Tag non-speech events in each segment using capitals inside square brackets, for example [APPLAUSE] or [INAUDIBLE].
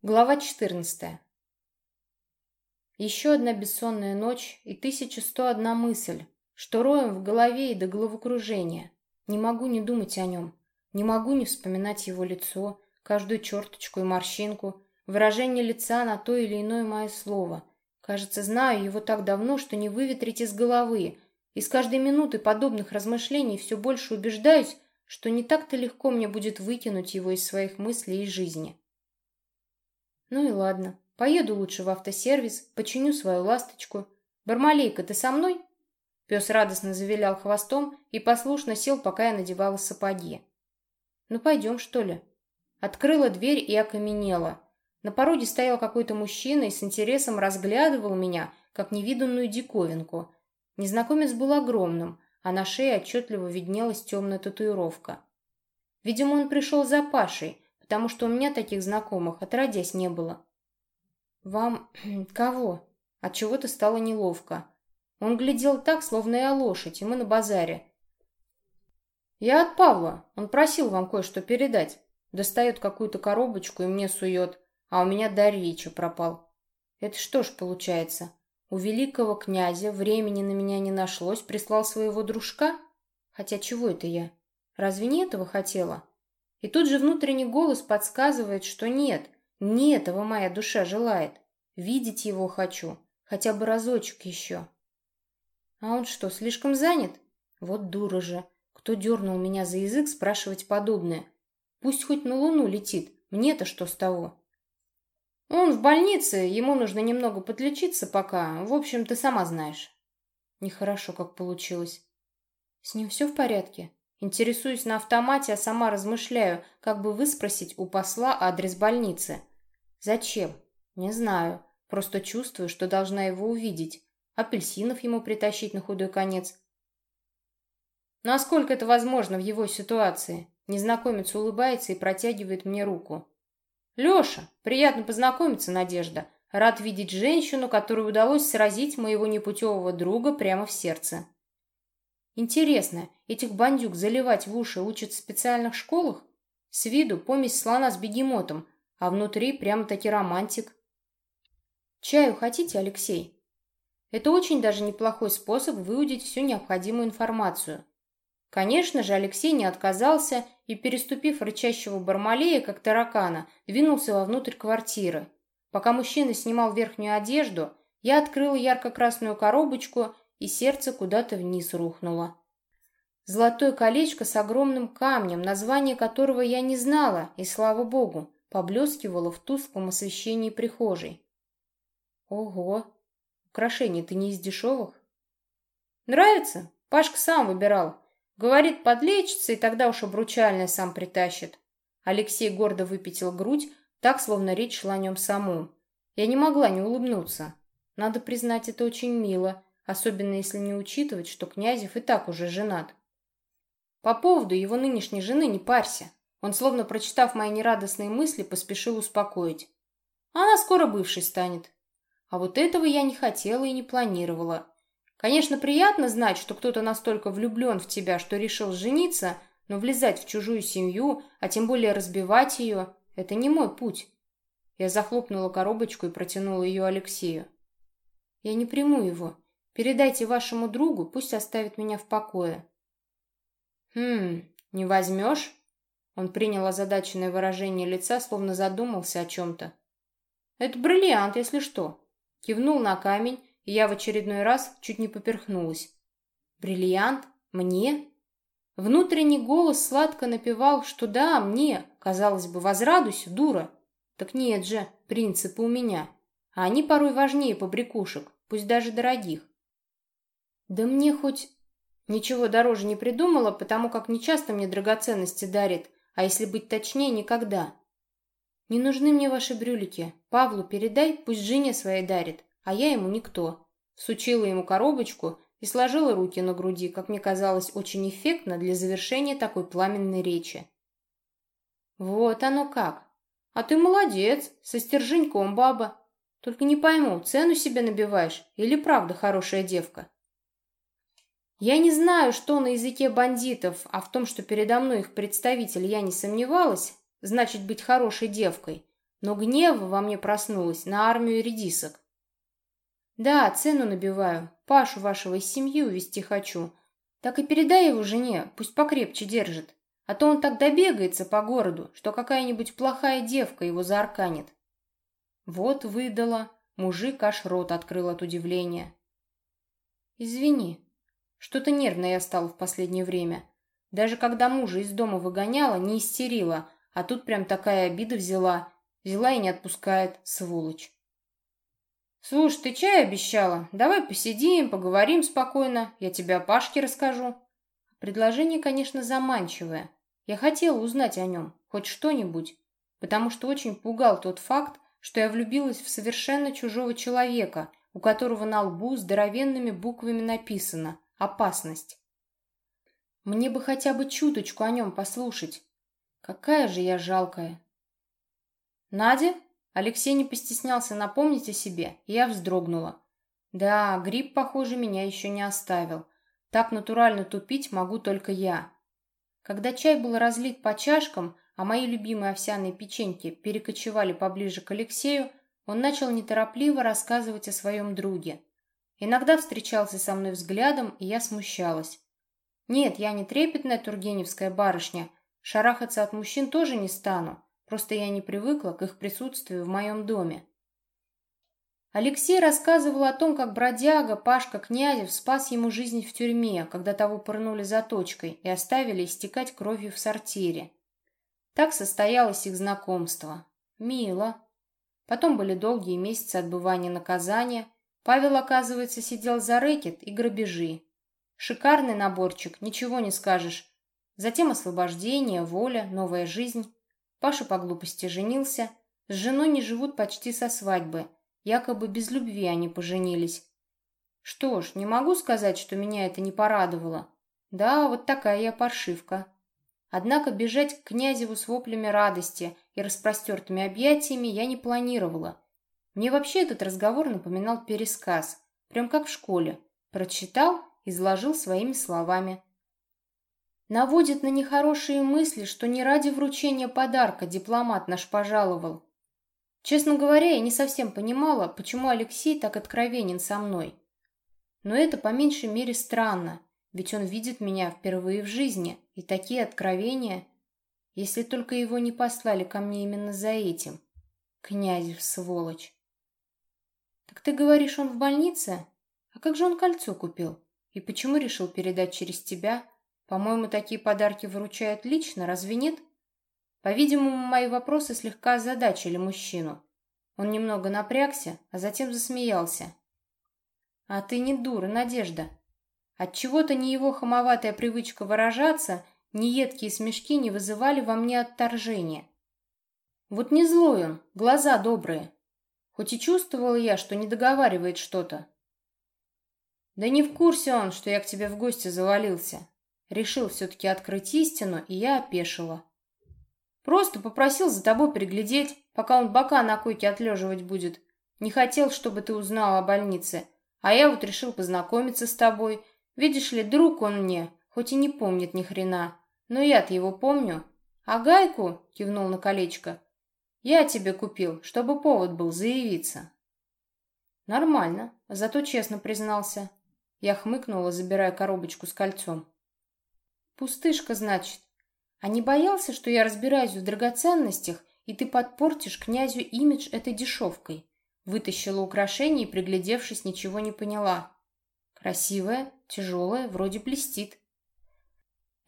Глава 14. Еще одна бессонная ночь и 1101 мысль, что роем в голове и до головокружения. Не могу не думать о нем, не могу не вспоминать его лицо, каждую черточку и морщинку, выражение лица на то или иное мое слово. Кажется, знаю его так давно, что не выветрить из головы, и с каждой минуты подобных размышлений все больше убеждаюсь, что не так-то легко мне будет выкинуть его из своих мыслей и жизни. Ну и ладно. Поеду лучше в автосервис, починю свою ласточку. Бармалейка, ты со мной? Пес радостно завилял хвостом и послушно сел, пока я надевала сапоги. Ну пойдем, что ли? Открыла дверь и окаменела. На пороге стоял какой-то мужчина и с интересом разглядывал меня, как невиданную диковинку. Незнакомец был огромным, а на шее отчетливо виднелась темная татуировка. Видимо, он пришел за Пашей, потому что у меня таких знакомых отродясь не было. «Вам... [CLEARS THROAT] кого?» От чего то стало неловко. Он глядел так, словно я лошадь, и мы на базаре. «Я от Павла. Он просил вам кое-что передать. Достает какую-то коробочку и мне сует, а у меня дар речи пропал. Это что ж получается? У великого князя времени на меня не нашлось, прислал своего дружка? Хотя чего это я? Разве не этого хотела?» И тут же внутренний голос подсказывает, что нет, не этого моя душа желает. Видеть его хочу, хотя бы разочек еще. А он что, слишком занят? Вот дура же. Кто дернул меня за язык спрашивать подобное? Пусть хоть на луну летит, мне-то что с того? Он в больнице, ему нужно немного подлечиться пока. В общем, ты сама знаешь. Нехорошо как получилось. С ним все в порядке? Интересуюсь на автомате, а сама размышляю, как бы выспросить у посла адрес больницы. Зачем? Не знаю. Просто чувствую, что должна его увидеть. Апельсинов ему притащить на худой конец. Насколько это возможно в его ситуации? Незнакомец улыбается и протягивает мне руку. «Леша, приятно познакомиться, Надежда. Рад видеть женщину, которую удалось сразить моего непутевого друга прямо в сердце». Интересно, этих бандюк заливать в уши учат в специальных школах? С виду помесь слона с бегемотом, а внутри прямо-таки романтик. Чаю хотите, Алексей? Это очень даже неплохой способ выудить всю необходимую информацию. Конечно же, Алексей не отказался и, переступив рычащего бармалея, как таракана, двинулся вовнутрь квартиры. Пока мужчина снимал верхнюю одежду, я открыла ярко-красную коробочку и сердце куда-то вниз рухнуло. Золотое колечко с огромным камнем, название которого я не знала, и, слава богу, поблескивало в тусклом освещении прихожей. Ого! Украшение-то не из дешевых. Нравится? Пашка сам выбирал. Говорит, подлечится, и тогда уж обручальное сам притащит. Алексей гордо выпятил грудь, так, словно речь шла о нем самом. Я не могла не улыбнуться. Надо признать, это очень мило особенно если не учитывать, что Князев и так уже женат. По поводу его нынешней жены не парься. Он, словно прочитав мои нерадостные мысли, поспешил успокоить. Она скоро бывшей станет. А вот этого я не хотела и не планировала. Конечно, приятно знать, что кто-то настолько влюблен в тебя, что решил жениться, но влезать в чужую семью, а тем более разбивать ее, это не мой путь. Я захлопнула коробочку и протянула ее Алексею. Я не приму его. Передайте вашему другу, пусть оставит меня в покое». «Хм, не возьмешь?» Он принял озадаченное выражение лица, словно задумался о чем-то. «Это бриллиант, если что». Кивнул на камень, и я в очередной раз чуть не поперхнулась. «Бриллиант? Мне?» Внутренний голос сладко напевал, что да, мне, казалось бы, возрадуйся, дура. Так нет же, принципы у меня. А они порой важнее побрякушек, пусть даже дорогих. Да мне хоть... Ничего дороже не придумала, потому как нечасто мне драгоценности дарит, а если быть точнее, никогда. Не нужны мне ваши брюлики. Павлу передай, пусть жене своей дарит, а я ему никто. Сучила ему коробочку и сложила руки на груди, как мне казалось, очень эффектно для завершения такой пламенной речи. Вот оно как. А ты молодец, со стерженьком баба. Только не пойму, цену себе набиваешь или правда хорошая девка? Я не знаю, что на языке бандитов, а в том, что передо мной их представитель, я не сомневалась, значит быть хорошей девкой. Но гнева во мне проснулось на армию редисок. Да, цену набиваю, Пашу вашего из семьи увести хочу. Так и передай его жене, пусть покрепче держит. А то он так добегается по городу, что какая-нибудь плохая девка его заарканит. Вот выдала. Мужик аж рот открыл от удивления. Извини, что-то нервная я стала в последнее время. Даже когда мужа из дома выгоняла, не истерила, а тут прям такая обида взяла. Взяла и не отпускает, сволочь. «Слушай, ты чай обещала? Давай посидим, поговорим спокойно. Я тебе о Пашке расскажу». Предложение, конечно, заманчивое. Я хотела узнать о нем, хоть что-нибудь, потому что очень пугал тот факт, что я влюбилась в совершенно чужого человека, у которого на лбу здоровенными буквами написано «Опасность». Мне бы хотя бы чуточку о нем послушать. Какая же я жалкая. Надя? Алексей не постеснялся напомнить о себе, и я вздрогнула. Да, грипп, похоже, меня еще не оставил. Так натурально тупить могу только я. Когда чай был разлит по чашкам, а мои любимые овсяные печеньки перекочевали поближе к Алексею, он начал неторопливо рассказывать о своем друге. Иногда встречался со мной взглядом, и я смущалась. Нет, я не трепетная тургеневская барышня, шарахаться от мужчин тоже не стану, просто я не привыкла к их присутствию в моем доме. Алексей рассказывал о том, как бродяга Пашка Князев спас ему жизнь в тюрьме, когда того пырнули заточкой и оставили истекать кровью в сортире. Так состоялось их знакомство. Мило. Потом были долгие месяцы отбывания наказания. Павел, оказывается, сидел за рэкет и грабежи. Шикарный наборчик, ничего не скажешь. Затем освобождение, воля, новая жизнь. Паша по глупости женился. С женой не живут почти со свадьбы. Якобы без любви они поженились. Что ж, не могу сказать, что меня это не порадовало. Да, вот такая я паршивка. Однако бежать к князеву с воплями радости и распростертыми объятиями я не планировала. Мне вообще этот разговор напоминал пересказ, прям как в школе. Прочитал, изложил своими словами. Наводит на нехорошие мысли, что не ради вручения подарка дипломат наш пожаловал. Честно говоря, я не совсем понимала, почему Алексей так откровенен со мной. Но это по меньшей мере странно, ведь он видит меня впервые в жизни, и такие откровения, если только его не послали ко мне именно за этим. Князев, сволочь. Так ты говоришь, он в больнице? А как же он кольцо купил? И почему решил передать через тебя? По-моему, такие подарки выручают лично, разве нет? По-видимому, мои вопросы слегка озадачили мужчину. Он немного напрягся, а затем засмеялся. «А ты не дура, Надежда. Отчего-то ни его хамоватая привычка выражаться, ни едкие смешки не вызывали во мне отторжения. Вот не злой он, глаза добрые. Хоть и чувствовала я, что не договаривает что-то. Да не в курсе он, что я к тебе в гости завалился. Решил все-таки открыть истину, и я опешила. Просто попросил за тобой приглядеть, пока он бока на койке отлеживать будет. Не хотел, чтобы ты узнала о больнице. А я вот решил познакомиться с тобой, Видишь ли, друг он мне, хоть и не помнит ни хрена. Но я-то его помню. А гайку, кивнул на колечко, я тебе купил, чтобы повод был заявиться. Нормально, зато честно признался. Я хмыкнула, забирая коробочку с кольцом. Пустышка, значит. А не боялся, что я разбираюсь в драгоценностях, и ты подпортишь князю имидж этой дешевкой? Вытащила украшение и, приглядевшись, ничего не поняла. Красивая, тяжелая, вроде блестит.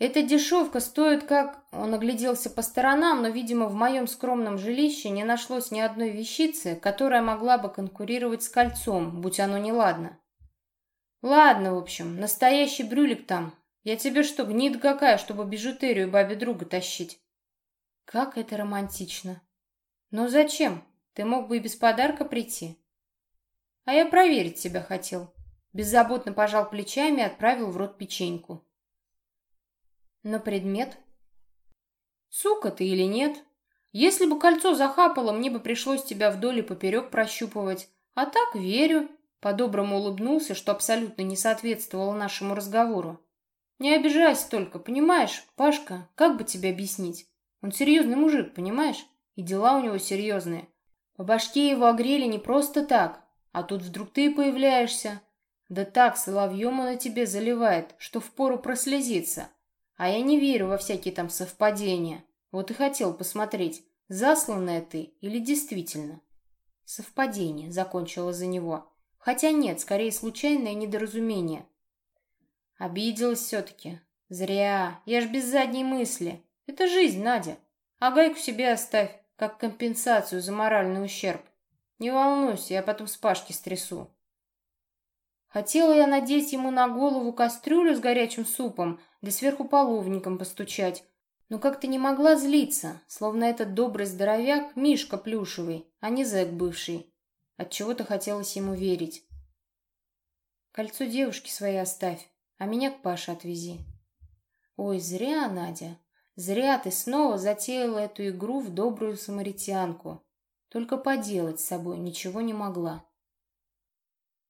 Эта дешевка стоит как... Он огляделся по сторонам, но, видимо, в моем скромном жилище не нашлось ни одной вещицы, которая могла бы конкурировать с кольцом, будь оно неладно. Ладно, в общем, настоящий брюлик там. Я тебе что, гнид какая, чтобы бижутерию бабе друга тащить? Как это романтично. Но зачем? Ты мог бы и без подарка прийти. А я проверить тебя хотел. Беззаботно пожал плечами и отправил в рот печеньку. На предмет? Сука ты или нет? Если бы кольцо захапало, мне бы пришлось тебя вдоль и поперек прощупывать. А так верю. По-доброму улыбнулся, что абсолютно не соответствовало нашему разговору. Не обижайся только, понимаешь, Пашка, как бы тебе объяснить? Он серьезный мужик, понимаешь? И дела у него серьезные. По башке его огрели не просто так, а тут вдруг ты появляешься. Да так соловьем он на тебе заливает, что впору прослезиться. А я не верю во всякие там совпадения. Вот и хотел посмотреть, засланная ты или действительно. Совпадение, закончила за него. Хотя нет, скорее случайное недоразумение. Обиделась все-таки. Зря. Я ж без задней мысли. Это жизнь, Надя. А гайку себе оставь, как компенсацию за моральный ущерб. Не волнуйся, я потом с Пашки стрясу. Хотела я надеть ему на голову кастрюлю с горячим супом, да сверху половником постучать, но как-то не могла злиться, словно этот добрый здоровяк Мишка плюшевый, а не зэк бывший. Отчего-то хотелось ему верить. Кольцо девушки своей оставь, а меня к Паше отвези. Ой, зря, Надя, зря ты снова затеяла эту игру в добрую самаритянку. Только поделать с собой ничего не могла.